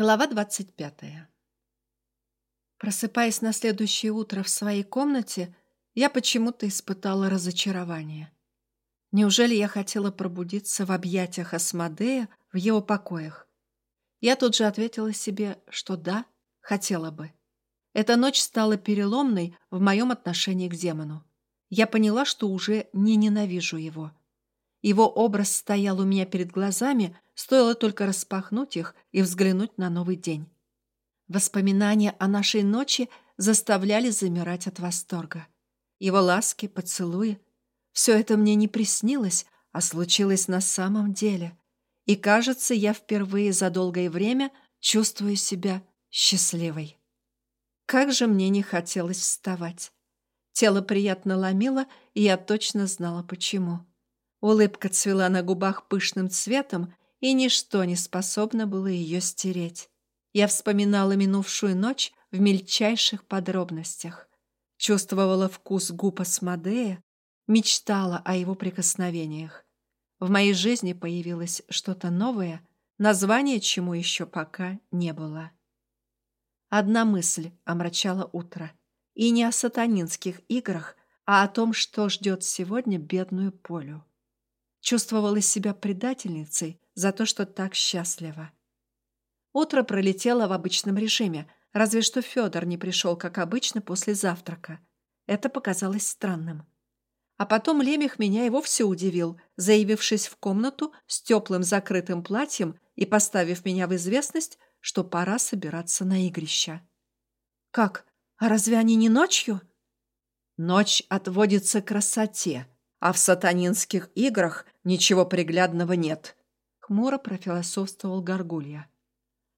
Глава двадцать пятая. Просыпаясь на следующее утро в своей комнате, я почему-то испытала разочарование. Неужели я хотела пробудиться в объятиях Асмодея в его покоях? Я тут же ответила себе, что да, хотела бы. Эта ночь стала переломной в моем отношении к демону. Я поняла, что уже не ненавижу его. Его образ стоял у меня перед глазами, стоило только распахнуть их и взглянуть на новый день. Воспоминания о нашей ночи заставляли замирать от восторга. Его ласки, поцелуи — все это мне не приснилось, а случилось на самом деле. И, кажется, я впервые за долгое время чувствую себя счастливой. Как же мне не хотелось вставать. Тело приятно ломило, и я точно знала, почему. Улыбка цвела на губах пышным цветом, и ничто не способно было ее стереть. Я вспоминала минувшую ночь в мельчайших подробностях. Чувствовала вкус губ Асмодея, мечтала о его прикосновениях. В моей жизни появилось что-то новое, название чему еще пока не было. Одна мысль омрачала утро. И не о сатанинских играх, а о том, что ждет сегодня бедную Полю. Чувствовала себя предательницей за то, что так счастлива. Утро пролетело в обычном режиме, разве что Федор не пришел, как обычно, после завтрака. Это показалось странным. А потом Лемех меня и вовсе удивил, заявившись в комнату с теплым закрытым платьем и поставив меня в известность, что пора собираться на игрища. «Как? А разве они не ночью?» «Ночь отводится красоте», а в сатанинских играх ничего приглядного нет. Хмуро профилософствовал Горгулья.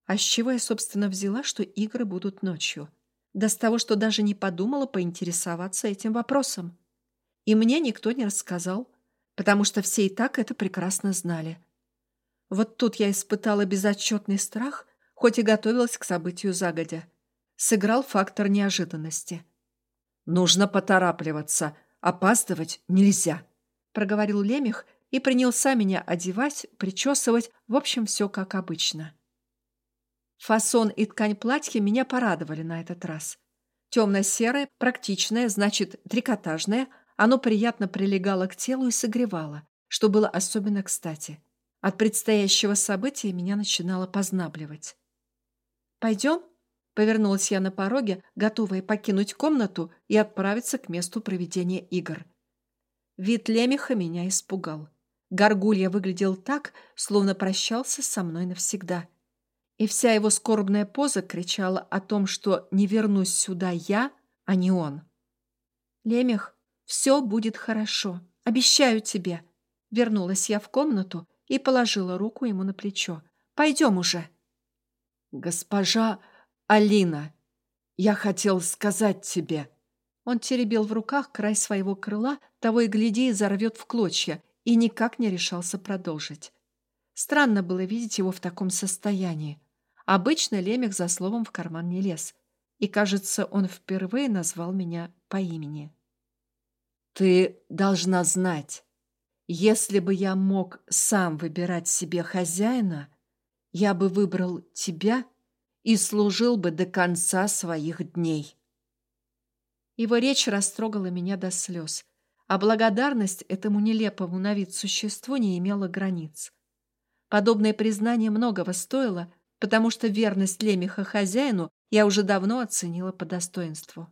А с чего я, собственно, взяла, что игры будут ночью? Да с того, что даже не подумала поинтересоваться этим вопросом. И мне никто не рассказал, потому что все и так это прекрасно знали. Вот тут я испытала безотчетный страх, хоть и готовилась к событию загодя. Сыграл фактор неожиданности. «Нужно поторапливаться», «Опаздывать нельзя», — проговорил Лемех и принялся меня одевать, причесывать, в общем, все как обычно. Фасон и ткань платья меня порадовали на этот раз. Темно-серое, практичное, значит, трикотажное, оно приятно прилегало к телу и согревало, что было особенно кстати. От предстоящего события меня начинало познабливать. «Пойдем?» Повернулась я на пороге, готовая покинуть комнату и отправиться к месту проведения игр. Вид лемеха меня испугал. Горгулья выглядел так, словно прощался со мной навсегда. И вся его скорбная поза кричала о том, что не вернусь сюда я, а не он. «Лемех, все будет хорошо. Обещаю тебе». Вернулась я в комнату и положила руку ему на плечо. «Пойдем уже». «Госпожа «Алина, я хотел сказать тебе...» Он теребил в руках край своего крыла, того и гляди и зарвет в клочья, и никак не решался продолжить. Странно было видеть его в таком состоянии. Обычно Лемех за словом в карман не лез. И, кажется, он впервые назвал меня по имени. «Ты должна знать, если бы я мог сам выбирать себе хозяина, я бы выбрал тебя и служил бы до конца своих дней. Его речь растрогала меня до слез, а благодарность этому нелепому на вид существу не имела границ. Подобное признание многого стоило, потому что верность Лемеха хозяину я уже давно оценила по достоинству.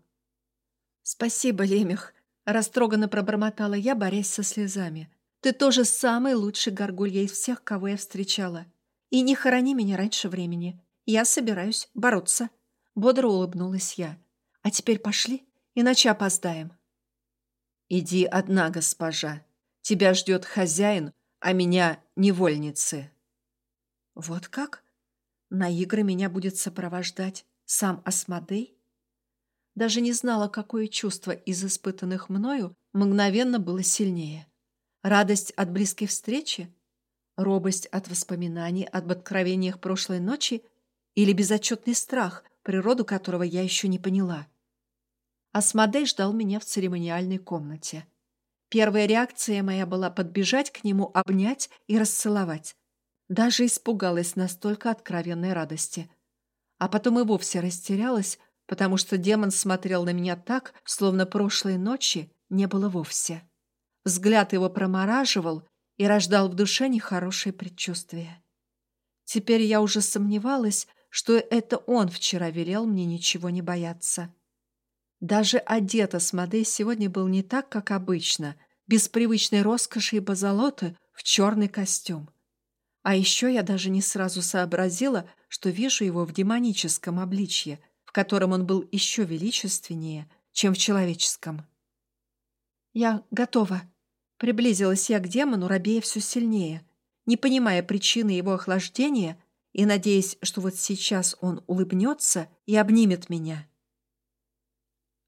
«Спасибо, Лемех», — растроганно пробормотала я, борясь со слезами. «Ты тоже самый лучший горгулья из всех, кого я встречала. И не хорони меня раньше времени. Я собираюсь бороться. Бодро улыбнулась я. А теперь пошли, иначе опоздаем. Иди одна, госпожа. Тебя ждет хозяин, а меня невольницы. Вот как? На игры меня будет сопровождать сам Асмодей? Даже не знала, какое чувство из испытанных мною мгновенно было сильнее. Радость от близкой встречи? Робость от воспоминаний об откровениях прошлой ночи или безотчетный страх, природу которого я еще не поняла. Асмодей ждал меня в церемониальной комнате. Первая реакция моя была подбежать к нему, обнять и расцеловать. Даже испугалась настолько откровенной радости. а потом и вовсе растерялась, потому что демон смотрел на меня так, словно прошлой ночи не было вовсе. Взгляд его промораживал и рождал в душе нехорошее предчувствие. Теперь я уже сомневалась, что это он вчера велел мне ничего не бояться. Даже одета Смодей сегодня был не так, как обычно, без привычной роскоши и позолоты в черный костюм. А еще я даже не сразу сообразила, что вижу его в демоническом обличье, в котором он был еще величественнее, чем в человеческом. «Я готова», — приблизилась я к демону, робея все сильнее, не понимая причины его охлаждения и надеясь, что вот сейчас он улыбнется и обнимет меня.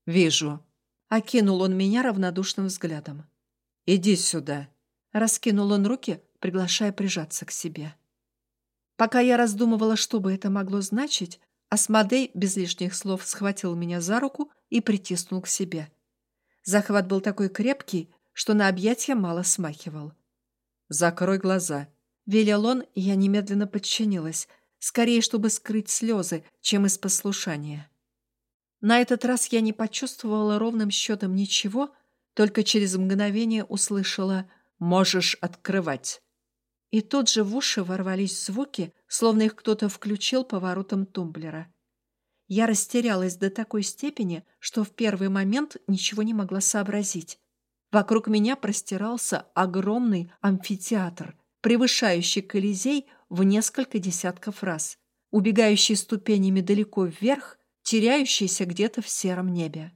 «Вижу», — окинул он меня равнодушным взглядом. «Иди сюда», — раскинул он руки, приглашая прижаться к себе. Пока я раздумывала, что бы это могло значить, Асмодей без лишних слов схватил меня за руку и притиснул к себе. Захват был такой крепкий, что на объятия мало смахивал. «Закрой глаза», — велел он, и я немедленно подчинилась, скорее, чтобы скрыть слезы, чем из послушания. На этот раз я не почувствовала ровным счетом ничего, только через мгновение услышала «можешь открывать». И тут же в уши ворвались звуки, словно их кто-то включил поворотом тумблера. Я растерялась до такой степени, что в первый момент ничего не могла сообразить. Вокруг меня простирался огромный амфитеатр, превышающий Колизей в несколько десятков раз, убегающий ступенями далеко вверх, теряющийся где-то в сером небе.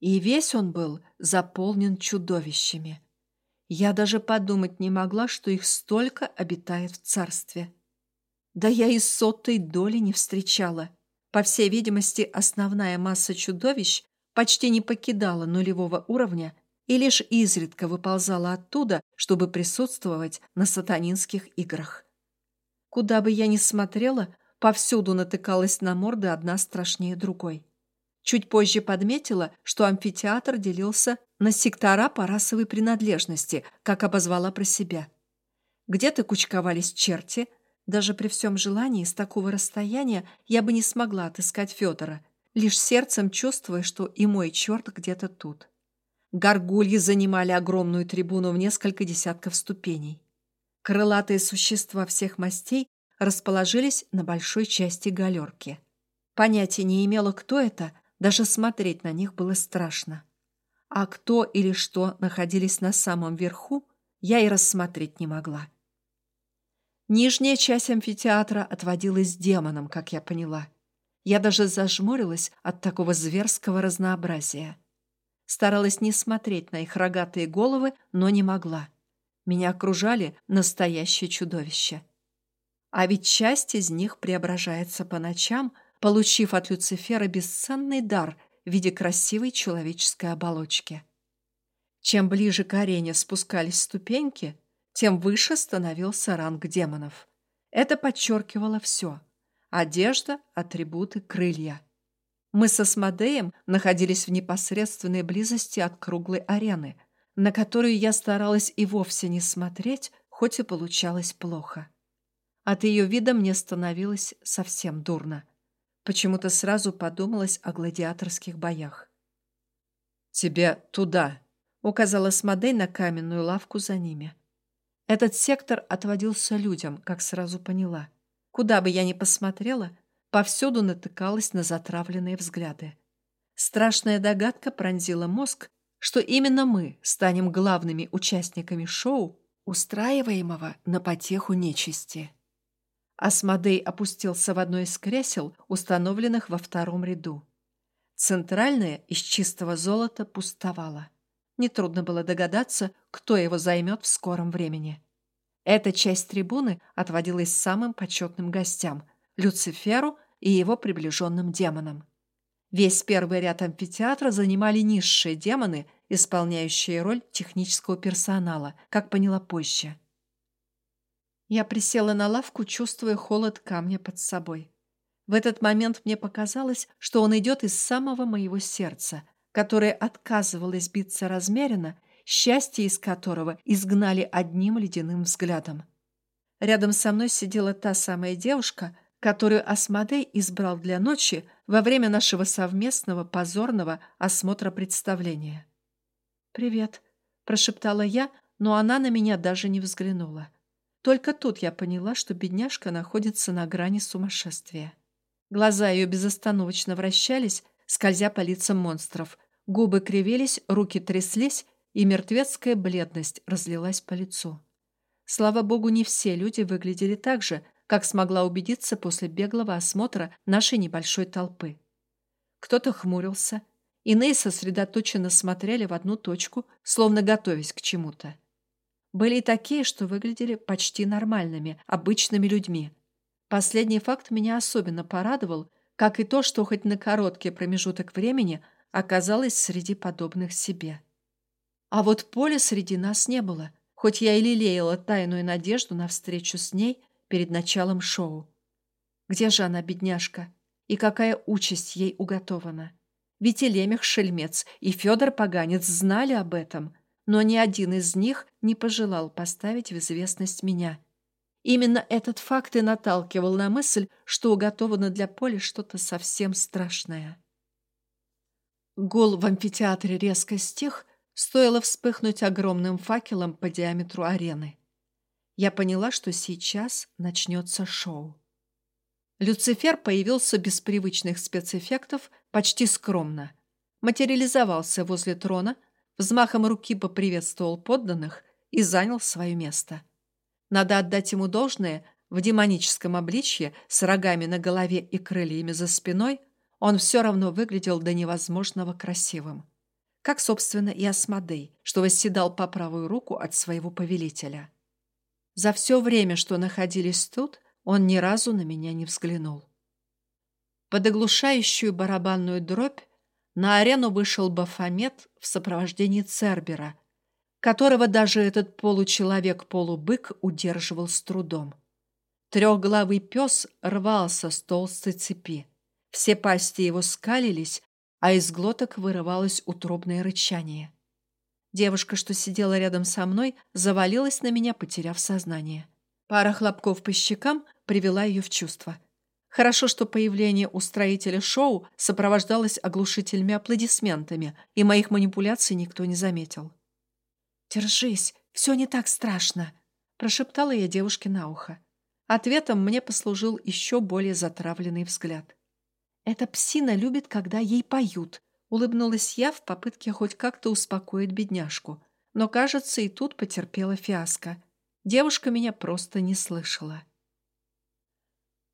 И весь он был заполнен чудовищами. Я даже подумать не могла, что их столько обитает в царстве. Да я и сотой доли не встречала. По всей видимости, основная масса чудовищ почти не покидала нулевого уровня и лишь изредка выползала оттуда, чтобы присутствовать на сатанинских играх. Куда бы я ни смотрела, повсюду натыкалась на морды одна страшнее другой. Чуть позже подметила, что амфитеатр делился на сектора по расовой принадлежности, как обозвала про себя. Где-то кучковались черти, даже при всем желании с такого расстояния я бы не смогла отыскать Федора, лишь сердцем чувствуя, что и мой черт где-то тут. Горгульи занимали огромную трибуну в несколько десятков ступеней. Крылатые существа всех мастей расположились на большой части галерки. Понятия не имела, кто это, даже смотреть на них было страшно. А кто или что находились на самом верху, я и рассмотреть не могла. Нижняя часть амфитеатра отводилась демонам, как я поняла. Я даже зажмурилась от такого зверского разнообразия. Старалась не смотреть на их рогатые головы, но не могла. Меня окружали настоящие чудовища. А ведь часть из них преображается по ночам, получив от Люцифера бесценный дар в виде красивой человеческой оболочки. Чем ближе к арене спускались ступеньки, тем выше становился ранг демонов. Это подчеркивало все – одежда, атрибуты, крылья. Мы со Смодеем находились в непосредственной близости от круглой арены, на которую я старалась и вовсе не смотреть, хоть и получалось плохо. От ее вида мне становилось совсем дурно. Почему-то сразу подумалось о гладиаторских боях. «Тебе туда», — указала Смодей на каменную лавку за ними. Этот сектор отводился людям, как сразу поняла. Куда бы я ни посмотрела, Повсюду натыкалась на затравленные взгляды. Страшная догадка пронзила мозг, что именно мы станем главными участниками шоу, устраиваемого на потеху нечисти. Асмодей опустился в одно из кресел, установленных во втором ряду. Центральное из чистого золота пустовало. Нетрудно было догадаться, кто его займет в скором времени. Эта часть трибуны отводилась самым почетным гостям – Люциферу и его приближенным демонам. Весь первый ряд амфитеатра занимали низшие демоны, исполняющие роль технического персонала, как поняла позже. Я присела на лавку, чувствуя холод камня под собой. В этот момент мне показалось, что он идет из самого моего сердца, которое отказывалось биться размеренно, счастье из которого изгнали одним ледяным взглядом. Рядом со мной сидела та самая девушка, которую Асмодей избрал для ночи во время нашего совместного позорного осмотра представления. «Привет», — прошептала я, но она на меня даже не взглянула. Только тут я поняла, что бедняжка находится на грани сумасшествия. Глаза ее безостановочно вращались, скользя по лицам монстров. Губы кривились, руки тряслись, и мертвецкая бледность разлилась по лицу. Слава богу, не все люди выглядели так же, как смогла убедиться после беглого осмотра нашей небольшой толпы. Кто-то хмурился, иные сосредоточенно смотрели в одну точку, словно готовясь к чему-то. Были и такие, что выглядели почти нормальными, обычными людьми. Последний факт меня особенно порадовал, как и то, что хоть на короткий промежуток времени оказалось среди подобных себе. А вот Поля среди нас не было, хоть я и лелеяла тайную надежду на встречу с ней перед началом шоу. Где же она, бедняжка? И какая участь ей уготована? Ведь и Лемех Шельмец, и Федор Поганец знали об этом, но ни один из них не пожелал поставить в известность меня. Именно этот факт и наталкивал на мысль, что уготовано для Поля что-то совсем страшное. Гул в амфитеатре резко стих, стоило вспыхнуть огромным факелом по диаметру арены. Я поняла, что сейчас начнется шоу. Люцифер появился без привычных спецэффектов, почти скромно. Материализовался возле трона, взмахом руки поприветствовал подданных и занял свое место. Надо отдать ему должное, в демоническом обличье, с рогами на голове и крыльями за спиной, он все равно выглядел до невозможного красивым. Как, собственно, и Асмодей, что восседал по правую руку от своего повелителя. За все время, что находились тут, он ни разу на меня не взглянул. Под оглушающую барабанную дробь на арену вышел Бафомет в сопровождении Цербера, которого даже этот получеловек-полубык удерживал с трудом. Трехглавый пес рвался с толстой цепи. Все пасти его скалились, а из глоток вырывалось утробное рычание. Девушка, что сидела рядом со мной, завалилась на меня, потеряв сознание. Пара хлопков по щекам привела ее в чувство. Хорошо, что появление устроителя шоу сопровождалось оглушительными аплодисментами, и моих манипуляций никто не заметил. «Держись, все не так страшно», – прошептала я девушке на ухо. Ответом мне послужил еще более затравленный взгляд. «Эта псина любит, когда ей поют», Улыбнулась я в попытке хоть как-то успокоить бедняжку. Но, кажется, и тут потерпела фиаско. Девушка меня просто не слышала.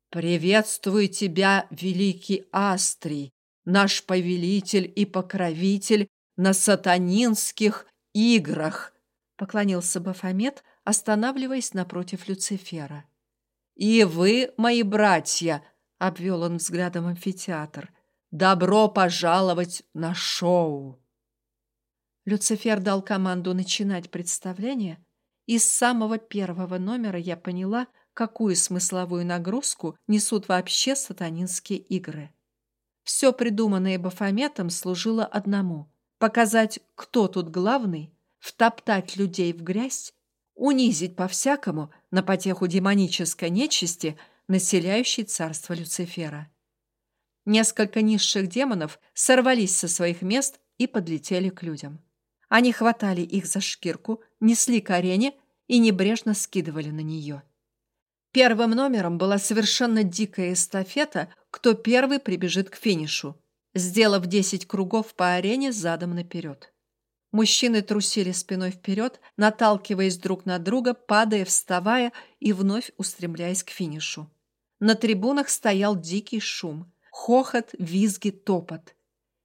«Приветствую тебя, великий Астрий, наш повелитель и покровитель на сатанинских играх!» поклонился Бафомет, останавливаясь напротив Люцифера. «И вы, мои братья!» — обвел он взглядом амфитеатр — Добро пожаловать на шоу!» Люцифер дал команду начинать представление, и с самого первого номера я поняла, какую смысловую нагрузку несут вообще сатанинские игры. Все придуманное Бафометом служило одному – показать, кто тут главный, втоптать людей в грязь, унизить по-всякому на потеху демонической нечисти, населяющей царство Люцифера. Несколько низших демонов сорвались со своих мест и подлетели к людям. Они хватали их за шкирку, несли к арене и небрежно скидывали на нее. Первым номером была совершенно дикая эстафета, кто первый прибежит к финишу, сделав 10 кругов по арене задом наперед. Мужчины трусили спиной вперед, наталкиваясь друг на друга, падая, вставая и вновь устремляясь к финишу. На трибунах стоял дикий шум. Хохот, визги, топот.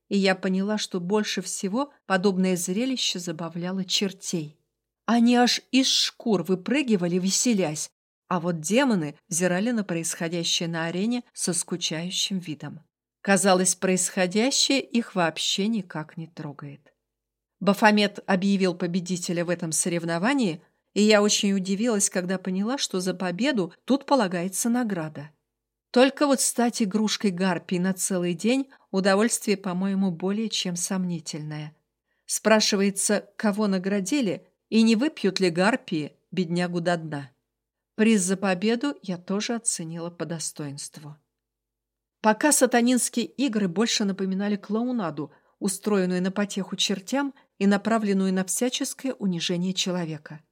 И я поняла, что больше всего подобное зрелище забавляло чертей. Они аж из шкур выпрыгивали, веселясь, а вот демоны взирали на происходящее на арене со скучающим видом. Казалось, происходящее их вообще никак не трогает. Бафомет объявил победителя в этом соревновании, и я очень удивилась, когда поняла, что за победу тут полагается награда. Только вот стать игрушкой гарпии на целый день – удовольствие, по-моему, более чем сомнительное. Спрашивается, кого наградили и не выпьют ли гарпии беднягу до дна. Приз за победу я тоже оценила по достоинству. Пока сатанинские игры больше напоминали клоунаду, устроенную на потеху чертям и направленную на всяческое унижение человека.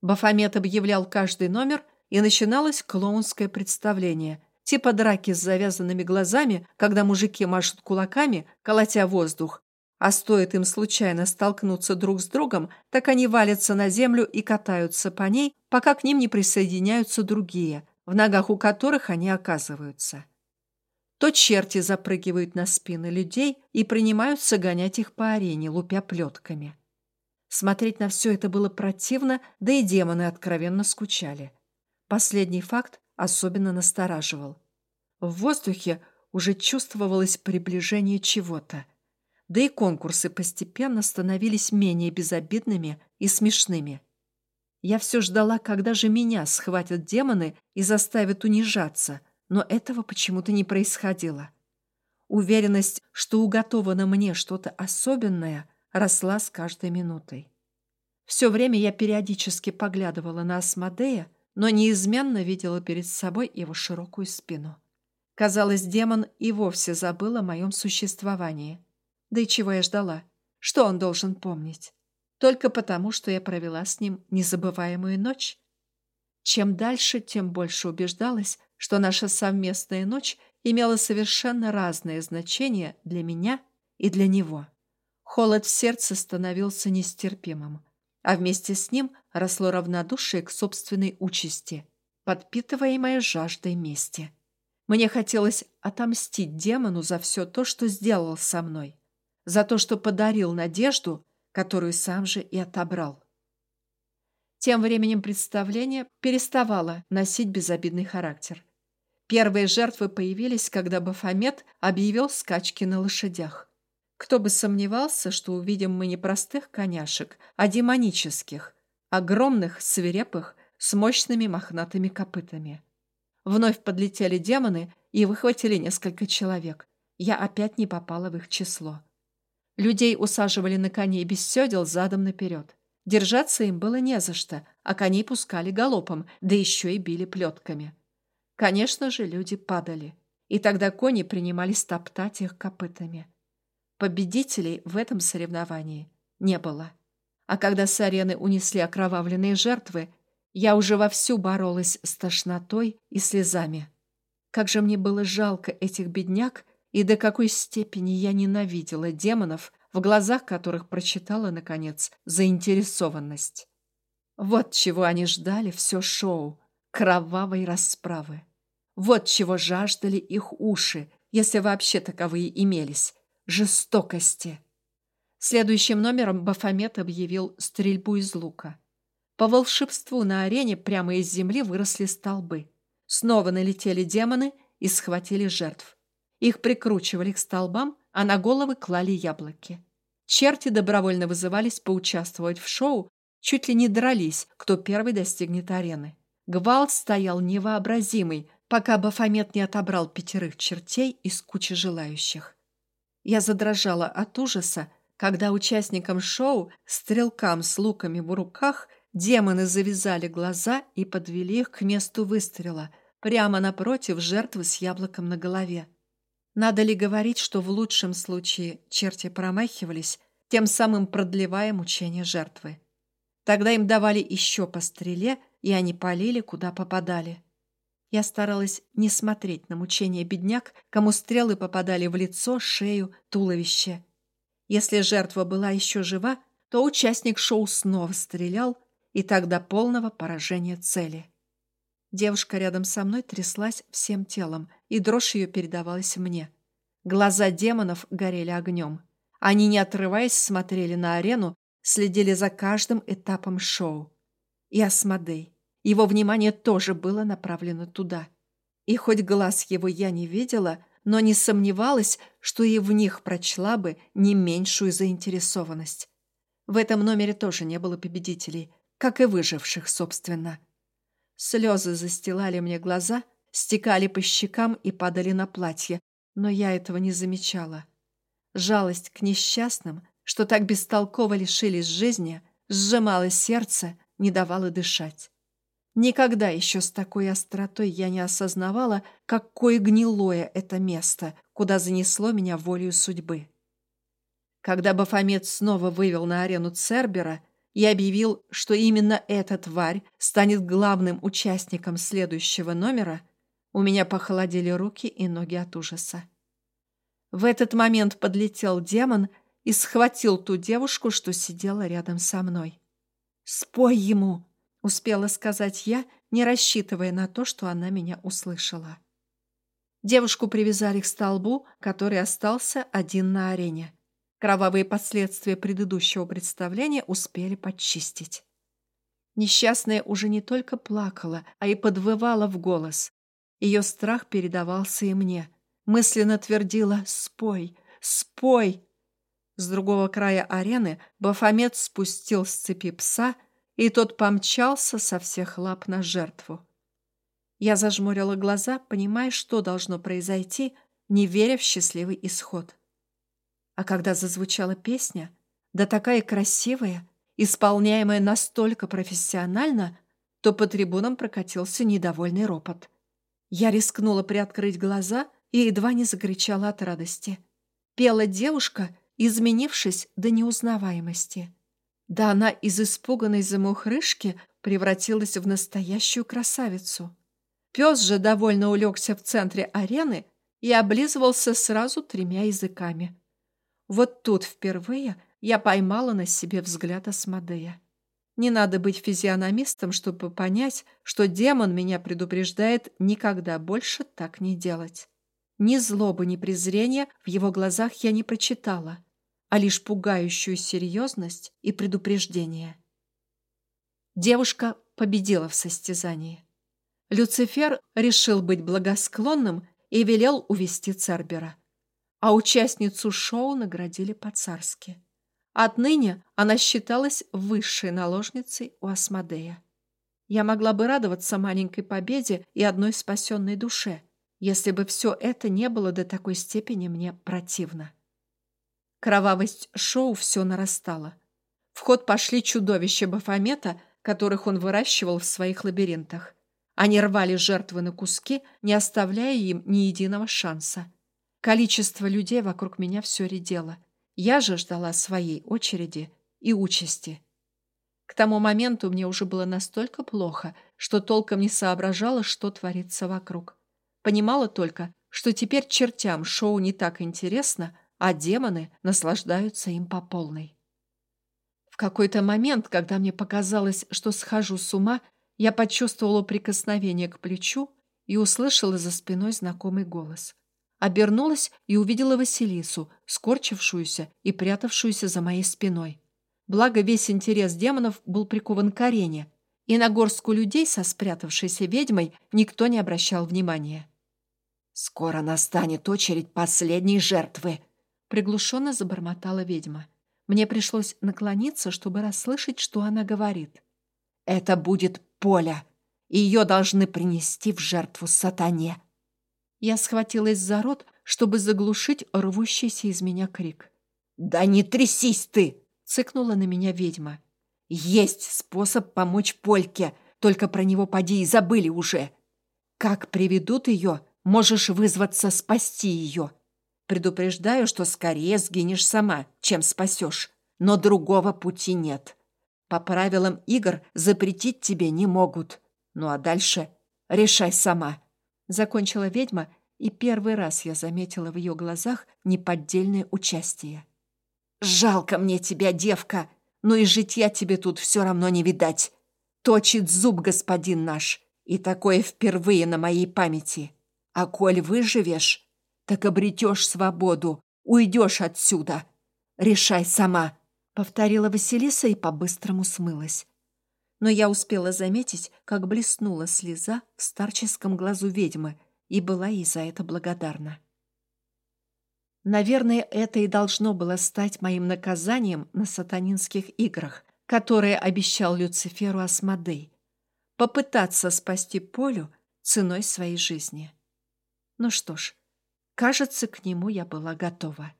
Бафомет объявлял каждый номер, и начиналось клоунское представление, типа драки с завязанными глазами, когда мужики машут кулаками, колотя воздух, а стоит им случайно столкнуться друг с другом, так они валятся на землю и катаются по ней, пока к ним не присоединяются другие, в ногах у которых они оказываются. То черти запрыгивают на спины людей и принимаются гонять их по арене, лупя плетками. Смотреть на все это было противно, да и демоны откровенно скучали. Последний факт особенно настораживал. В воздухе уже чувствовалось приближение чего-то – да и конкурсы постепенно становились менее безобидными и смешными. Я все ждала, когда же меня схватят демоны и заставят унижаться, но этого почему-то не происходило. Уверенность, что уготовано мне что-то особенное, росла с каждой минутой. Все время я периодически поглядывала на Асмодея, но неизменно видела перед собой его широкую спину. Казалось, демон и вовсе забыл о моем существовании. Да и чего я ждала? Что он должен помнить? Только потому, что я провела с ним незабываемую ночь? Чем дальше, тем больше убеждалась, что наша совместная ночь имела совершенно разное значение для меня и для него. Холод в сердце становился нестерпимым, а вместе с ним росло равнодушие к собственной участи, подпитываемое жаждой мести. Мне хотелось отомстить демону за все то, что сделал со мной за то, что подарил надежду, которую сам же и отобрал. Тем временем представление переставало носить безобидный характер. Первые жертвы появились, когда Бафомет объявил скачки на лошадях. Кто бы сомневался, что увидим мы не простых коняшек, а демонических, огромных, свирепых, с мощными мохнатыми копытами. Вновь подлетели демоны и выхватили несколько человек. Я опять не попала в их число. Людей усаживали на коней без седел задом наперед. Держаться им было не за что, а коней пускали галопом, да еще и били плетками. Конечно же, люди падали, и тогда кони принимались топтать их копытами. Победителей в этом соревновании не было. А когда с арены унесли окровавленные жертвы, я уже вовсю боролась с тошнотой и слезами. Как же мне было жалко этих бедняк, и до какой степени я ненавидела демонов, в глазах которых прочитала, наконец, заинтересованность. Вот чего они ждали все шоу — кровавой расправы. Вот чего жаждали их уши, если вообще таковые имелись — жестокости. Следующим номером Бафомет объявил стрельбу из лука. По волшебству на арене прямо из земли выросли столбы. Снова налетели демоны и схватили жертв. Их прикручивали к столбам, а на головы клали яблоки. Черти добровольно вызывались поучаствовать в шоу, чуть ли не дрались, кто первый достигнет арены. Гвалт стоял невообразимый, пока Бафомет не отобрал пятерых чертей из кучи желающих. Я задрожала от ужаса, когда участникам шоу, стрелкам с луками в руках, демоны завязали глаза и подвели их к месту выстрела, прямо напротив жертвы с яблоком на голове. Надо ли говорить, что в лучшем случае черти промахивались, тем самым продлевая мучение жертвы. Тогда им давали еще по стреле, и они полили, куда попадали. Я старалась не смотреть на мучения бедняк, кому стрелы попадали в лицо, шею, туловище. Если жертва была еще жива, то участник шоу снова стрелял, и так до полного поражения цели. Девушка рядом со мной тряслась всем телом, и дрожь ее передавалась мне. Глаза демонов горели огнем. Они, не отрываясь, смотрели на арену, следили за каждым этапом шоу. И Асмодей. Его внимание тоже было направлено туда. И хоть глаз его я не видела, но не сомневалась, что и в них прочла бы не меньшую заинтересованность. В этом номере тоже не было победителей, как и выживших, собственно. Слезы застилали мне глаза, стекали по щекам и падали на платье, но я этого не замечала. Жалость к несчастным, что так бестолково лишились жизни, сжимала сердце, не давала дышать. Никогда еще с такой остротой я не осознавала, какое гнилое это место, куда занесло меня волею судьбы. Когда Бафомет снова вывел на арену Цербера и объявил, что именно эта тварь станет главным участником следующего номера, у меня похолодели руки и ноги от ужаса. В этот момент подлетел демон и схватил ту девушку, что сидела рядом со мной. «Спой ему!» Успела сказать я, не рассчитывая на то, что она меня услышала. Девушку привязали к столбу, который остался один на арене. Кровавые последствия предыдущего представления успели подчистить. Несчастная уже не только плакала, а и подвывала в голос. Ее страх передавался и мне. Мысленно твердила «Спой! Спой!». С другого края арены Бафомет спустил с цепи пса – и тот помчался со всех лап на жертву. Я зажмурила глаза, понимая, что должно произойти, не веря в счастливый исход. А когда зазвучала песня, да такая красивая, исполняемая настолько профессионально, то по трибунам прокатился недовольный ропот. Я рискнула приоткрыть глаза и едва не закричала от радости. Пела девушка, изменившись до неузнаваемости. Да она из испуганной замухрышки превратилась в настоящую красавицу. Пес же довольно улегся в центре арены и облизывался сразу тремя языками. Вот тут впервые я поймала на себе взгляд Асмодея. Не надо быть физиономистом, чтобы понять, что демон меня предупреждает никогда больше так не делать. Ни злобы, ни презрения в его глазах я не прочитала а лишь пугающую серьезность и предупреждение. Девушка победила в состязании. Люцифер решил быть благосклонным и велел увести Цербера. А участницу шоу наградили по-царски. Отныне она считалась высшей наложницей у Асмодея. Я могла бы радоваться маленькой победе и одной спасенной душе, если бы все это не было до такой степени мне противно. Кровавость шоу все нарастала. В ход пошли чудовища Бафомета, которых он выращивал в своих лабиринтах. Они рвали жертвы на куски, не оставляя им ни единого шанса. Количество людей вокруг меня все редело. Я же ждала своей очереди и участи. К тому моменту мне уже было настолько плохо, что толком не соображала, что творится вокруг. Понимала только, что теперь чертям шоу не так интересно, а демоны наслаждаются им по полной. В какой-то момент, когда мне показалось, что схожу с ума, я почувствовала прикосновение к плечу и услышала за спиной знакомый голос. Обернулась и увидела Василису, скорчившуюся и прятавшуюся за моей спиной. Благо, весь интерес демонов был прикован к арене, и на горстку людей со спрятавшейся ведьмой никто не обращал внимания. «Скоро настанет очередь последней жертвы», Приглушенно забормотала ведьма. Мне пришлось наклониться, чтобы расслышать, что она говорит. «Это будет Поля, ее должны принести в жертву сатане». Я схватилась за рот, чтобы заглушить рвущийся из меня крик. «Да не трясись ты!» — цыкнула на меня ведьма. «Есть способ помочь Польке, только про него поди и забыли уже. Как приведут ее, можешь вызваться спасти ее. Предупреждаю, что скорее сгинешь сама, чем спасешь. Но другого пути нет. По правилам игр запретить тебе не могут. Ну а дальше решай сама. Закончила ведьма, и первый раз я заметила в ее глазах неподдельное участие. «Жалко мне тебя, девка, но и житья тебе тут все равно не видать. Точит зуб господин наш, и такое впервые на моей памяти. А коль выживешь, так обретешь свободу, уйдешь отсюда. Решай сама», — повторила Василиса и по-быстрому смылась. Но я успела заметить, как блеснула слеза в старческом глазу ведьмы и была ей за это благодарна. Наверное, это и должно было стать моим наказанием на сатанинских играх, которые обещал Люциферу Асмодей. Попытаться спасти Полю ценой своей жизни. Ну что ж, Кажется, к нему я была готова.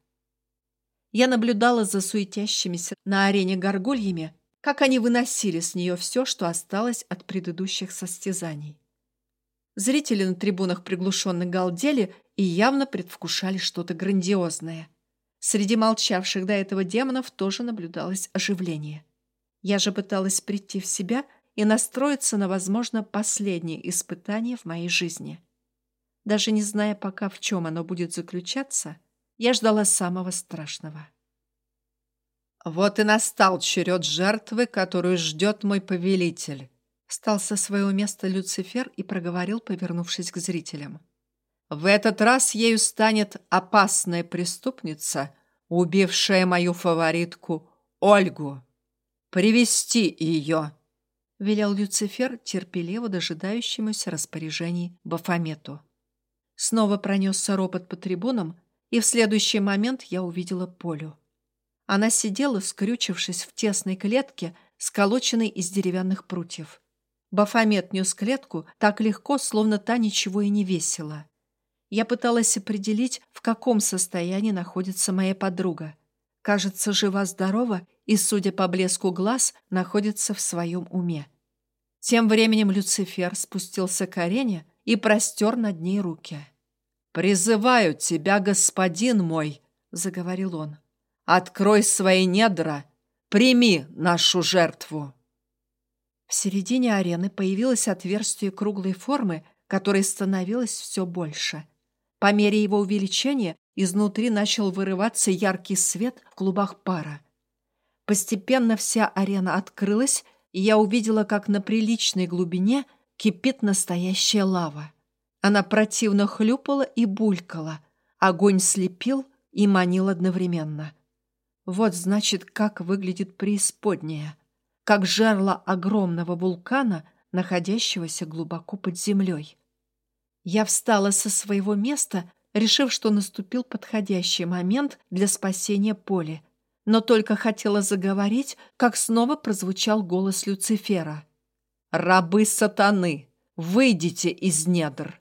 Я наблюдала за суетящимися на арене горгульями, как они выносили с нее все, что осталось от предыдущих состязаний. Зрители на трибунах приглушенно галдели и явно предвкушали что-то грандиозное. Среди молчавших до этого демонов тоже наблюдалось оживление. Я же пыталась прийти в себя и настроиться на, возможно, последнее испытание в моей жизни. Даже не зная пока, в чем оно будет заключаться, я ждала самого страшного. «Вот и настал черед жертвы, которую ждет мой повелитель», Встал со своего места Люцифер и проговорил, повернувшись к зрителям. «В этот раз ею станет опасная преступница, убившая мою фаворитку Ольгу. Привести ее!» — велел Люцифер, терпеливо дожидающемуся распоряжений Бафомету. Снова пронесся ропот по трибунам, и в следующий момент я увидела Полю. Она сидела, скрючившись в тесной клетке, сколоченной из деревянных прутьев. Бафомет нес клетку так легко, словно та ничего и не весила. Я пыталась определить, в каком состоянии находится моя подруга. Кажется, жива-здорова и, судя по блеску глаз, находится в своем уме. Тем временем Люцифер спустился к арене и простер над ней руки. «Призываю тебя, господин мой!» — заговорил он. «Открой свои недра, прими нашу жертву!» В середине арены появилось отверстие круглой формы, которое становилось все больше. По мере его увеличения изнутри начал вырываться яркий свет в клубах пара. Постепенно вся арена открылась, и я увидела, как на приличной глубине кипит настоящая лава. Она противно хлюпала и булькала, огонь слепил и манил одновременно. Вот, значит, как выглядит преисподняя как жерло огромного вулкана, находящегося глубоко под землей. Я встала со своего места, решив, что наступил подходящий момент для спасения Поли, но только хотела заговорить, как снова прозвучал голос Люцифера. «Рабы сатаны, выйдите из недр!»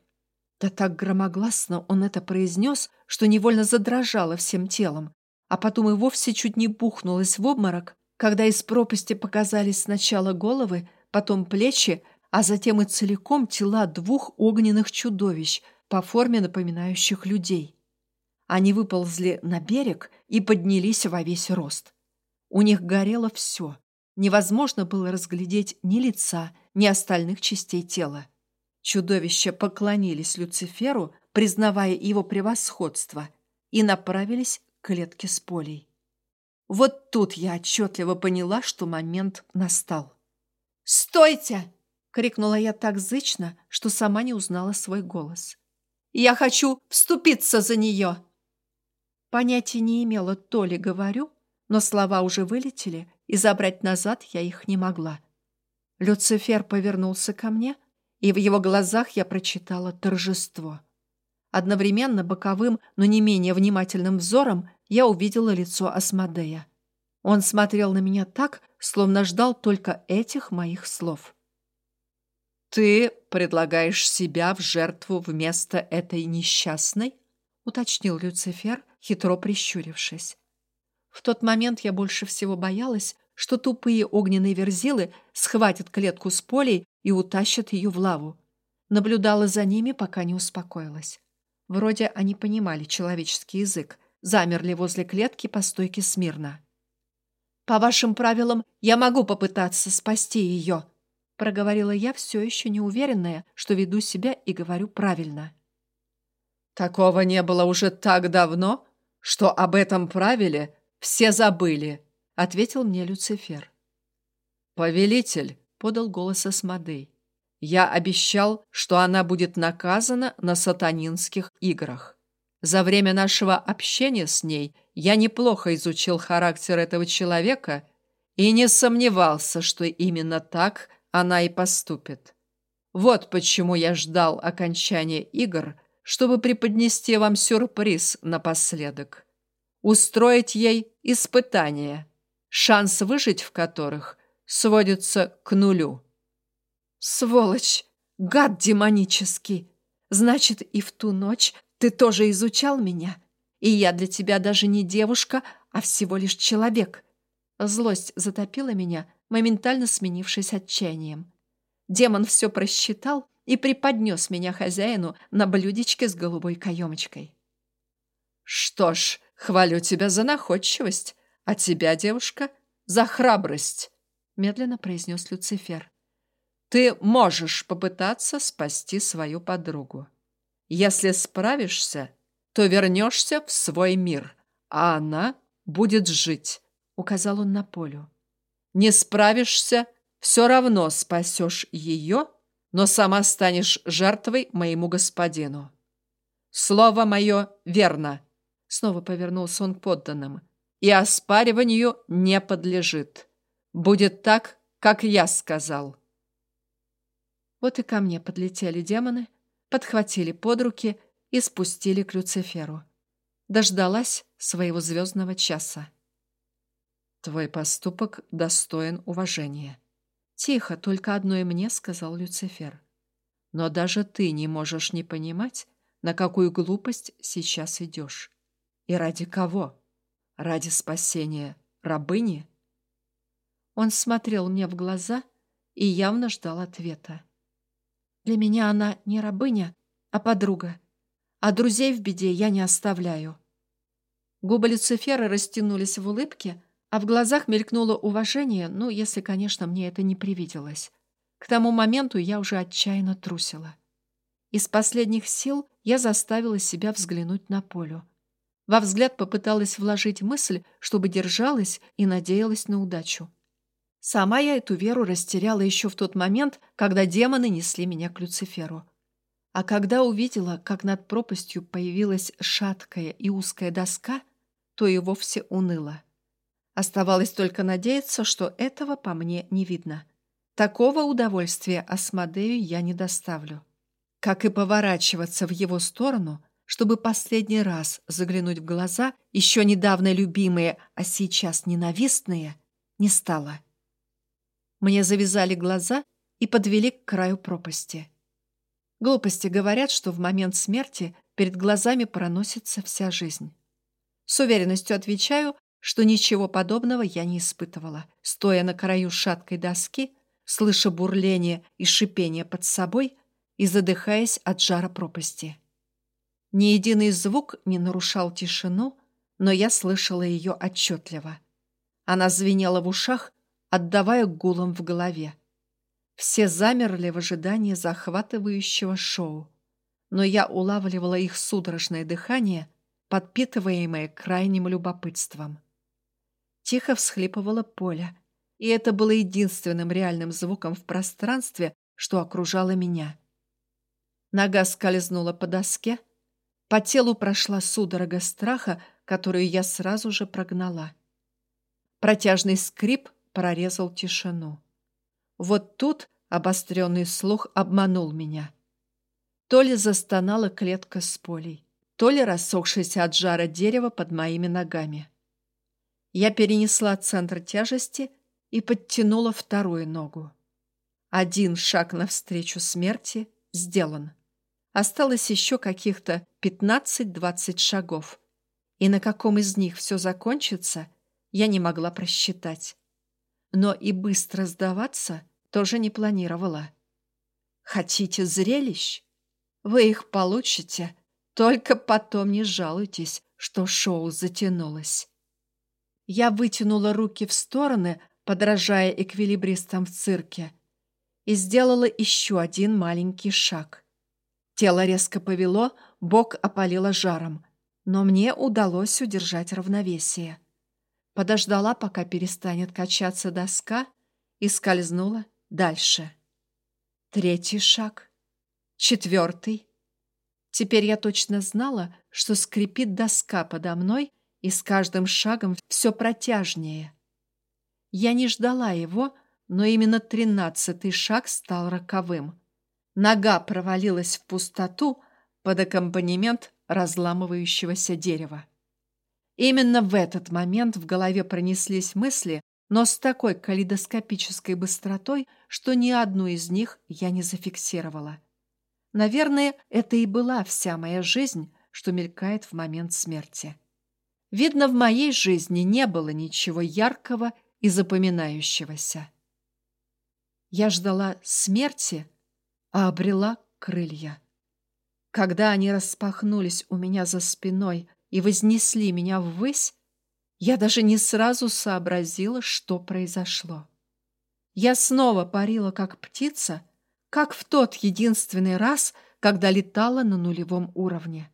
Да так громогласно он это произнес, что невольно задрожала всем телом, а потом и вовсе чуть не бухнулась в обморок, когда из пропасти показались сначала головы, потом плечи, а затем и целиком тела двух огненных чудовищ, по форме напоминающих людей. Они выползли на берег и поднялись во весь рост. У них горело все. Невозможно было разглядеть ни лица, ни остальных частей тела. Чудовища поклонились Люциферу, признавая его превосходство, и направились к клетке с полей. Вот тут я отчетливо поняла, что момент настал. «Стойте!» — крикнула я так зычно, что сама не узнала свой голос. «Я хочу вступиться за нее!» Понятия не имела, то ли говорю, но слова уже вылетели, и забрать назад я их не могла. Люцифер повернулся ко мне, и в его глазах я прочитала торжество. Одновременно боковым, но не менее внимательным взором я увидела лицо Асмодея. Он смотрел на меня так, словно ждал только этих моих слов. «Ты предлагаешь себя в жертву вместо этой несчастной?» — уточнил Люцифер, хитро прищурившись. В тот момент я больше всего боялась, что тупые огненные верзилы схватят клетку с полей и утащат ее в лаву. Наблюдала за ними, пока не успокоилась. Вроде они понимали человеческий язык, замерли возле клетки по стойке смирно. «По вашим правилам, я могу попытаться спасти ее», проговорила я, все еще неуверенная, что веду себя и говорю правильно. «Такого не было уже так давно, что об этом правиле все забыли», ответил мне Люцифер. «Повелитель», — подал голос Асмодей, «я обещал, что она будет наказана на сатанинских играх. За время нашего общения с ней я неплохо изучил характер этого человека и не сомневался, что именно так она и поступит. Вот почему я ждал окончания игр, чтобы преподнести вам сюрприз напоследок. Устроить ей испытания, шанс выжить в которых сводится к нулю. «Сволочь! Гад демонический! Значит, и в ту ночь ты тоже изучал меня, и я для тебя даже не девушка, а всего лишь человек. Злость затопила меня, моментально сменившись отчаянием. Демон все просчитал и преподнес меня хозяину на блюдечке с голубой каемочкой. «Что ж, хвалю тебя за находчивость, а тебя, девушка, за храбрость», медленно произнес Люцифер. «Ты можешь попытаться спасти свою подругу. Если справишься, то вернешься в свой мир, а она будет жить», указал он на полю. «Не справишься, все равно спасешь ее, но сама станешь жертвой моему господину. Слово мое верно!» Снова повернулся он к подданным. «И оспариванию не подлежит. Будет так, как я сказал». Вот и ко мне подлетели демоны, подхватили под руки и спустили к Люциферу. Дождалась своего звездного часа. «Твой поступок достоин уважения», Тихо, только одно и мне сказал Люцифер. Но даже ты не можешь не понимать, на какую глупость сейчас идешь. И ради кого? Ради спасения рабыни? Он смотрел мне в глаза и явно ждал ответа. Для меня она не рабыня, а подруга. А друзей в беде я не оставляю. Губы Люцифера растянулись в улыбке, а в глазах мелькнуло уважение, ну, если, конечно, мне это не привиделось. К тому моменту я уже отчаянно трусила. Из последних сил я заставила себя взглянуть на Полю. Во взгляд попыталась вложить мысль, чтобы держалась и надеялась на удачу. Сама я эту веру растеряла еще в тот момент, когда демоны несли меня к Люциферу. А когда увидела, как над пропастью появилась шаткая и узкая доска, то и вовсе уныло. Оставалось только надеяться, что этого по мне не видно. Такого удовольствия Асмодею я не доставлю. Как и поворачиваться в его сторону, чтобы последний раз заглянуть в глаза, еще недавно любимые, а сейчас ненавистные, не стало. Мне завязали глаза и подвели к краю пропасти. Глупости говорят, что в момент смерти перед глазами проносится вся жизнь. С уверенностью отвечаю, что ничего подобного я не испытывала, стоя на краю шаткой доски, слыша бурление и шипение под собой и задыхаясь от жара пропасти. Ни единый звук не нарушал тишину, но я слышала ее отчетливо. Она звенела в ушах, отдавая гулом в голове. Все замерли в ожидании захватывающего шоу, но я улавливала их судорожное дыхание, подпитываемое крайним любопытством. Тихо всхлипывала Поля, и это было единственным реальным звуком в пространстве, что окружало меня. Нога скользнула по доске, по телу прошла судорога страха, которую я сразу же прогнала. Протяжный скрип прорезал тишину. Вот тут обостренный слух обманул меня. То ли застонала клетка с полей, то ли рассохшееся от жара дерево под моими ногами. Я перенесла центр тяжести и подтянула вторую ногу. Один шаг навстречу смерти сделан. Осталось еще каких-то 15-20 шагов. И на каком из них все закончится, я не могла просчитать. Но и быстро сдаваться тоже не планировала. Хотите зрелищ? Вы их получите, только потом не жалуйтесь, что шоу затянулось. Я вытянула руки в стороны, подражая эквилибристам в цирке, и сделала еще один маленький шаг. Тело резко повело, бок опалило жаром, но мне удалось удержать равновесие. Подождала, пока перестанет качаться доска, и скользнула дальше. Третий шаг. Четвертый. Теперь я точно знала, что скрипит доска подо мной, и с каждым шагом все протяжнее. Я не ждала его, но именно тринадцатый шаг стал роковым. Нога провалилась в пустоту под аккомпанемент разламывающегося дерева. Именно в этот момент в голове пронеслись мысли, но с такой калейдоскопической быстротой, что ни одну из них я не зафиксировала. Наверное, это и была вся моя жизнь, что мелькает в момент смерти. Видно, в моей жизни не было ничего яркого и запоминающегося. Я ждала смерти, а обрела крылья. Когда они распахнулись у меня за спиной и вознесли меня ввысь, я даже не сразу сообразила, что произошло. Я снова парила, как птица, как в тот единственный раз, когда летала на нулевом уровне.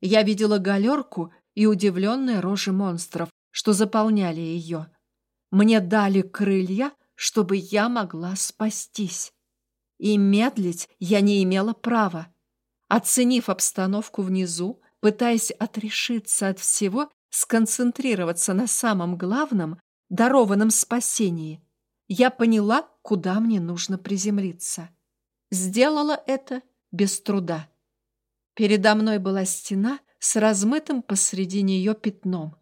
Я видела галерку и удивленные рожи монстров, что заполняли ее. Мне дали крылья, чтобы я могла спастись. И медлить я не имела права. Оценив обстановку внизу, пытаясь отрешиться от всего, сконцентрироваться на самом главном, дарованном спасении, я поняла, куда мне нужно приземлиться. Сделала это без труда. Передо мной была стена с размытым посреди нее пятном.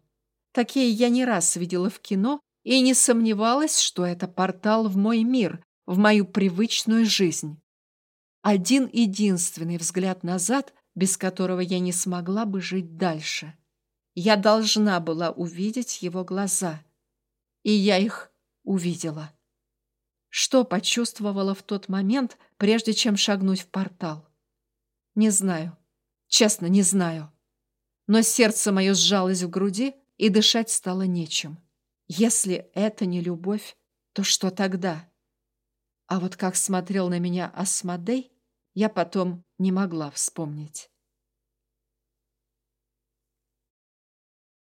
Такие я не раз видела в кино и не сомневалась, что это портал в мой мир, в мою привычную жизнь. Один единственный взгляд назад, без которого я не смогла бы жить дальше. Я должна была увидеть его глаза. И я их увидела. Что почувствовала в тот момент, прежде чем шагнуть в портал? Не знаю. Честно, не знаю. Но сердце мое сжалось в груди, и дышать стало нечем. Если это не любовь, то что тогда? А вот как смотрел на меня Асмодей, я потом не могла вспомнить.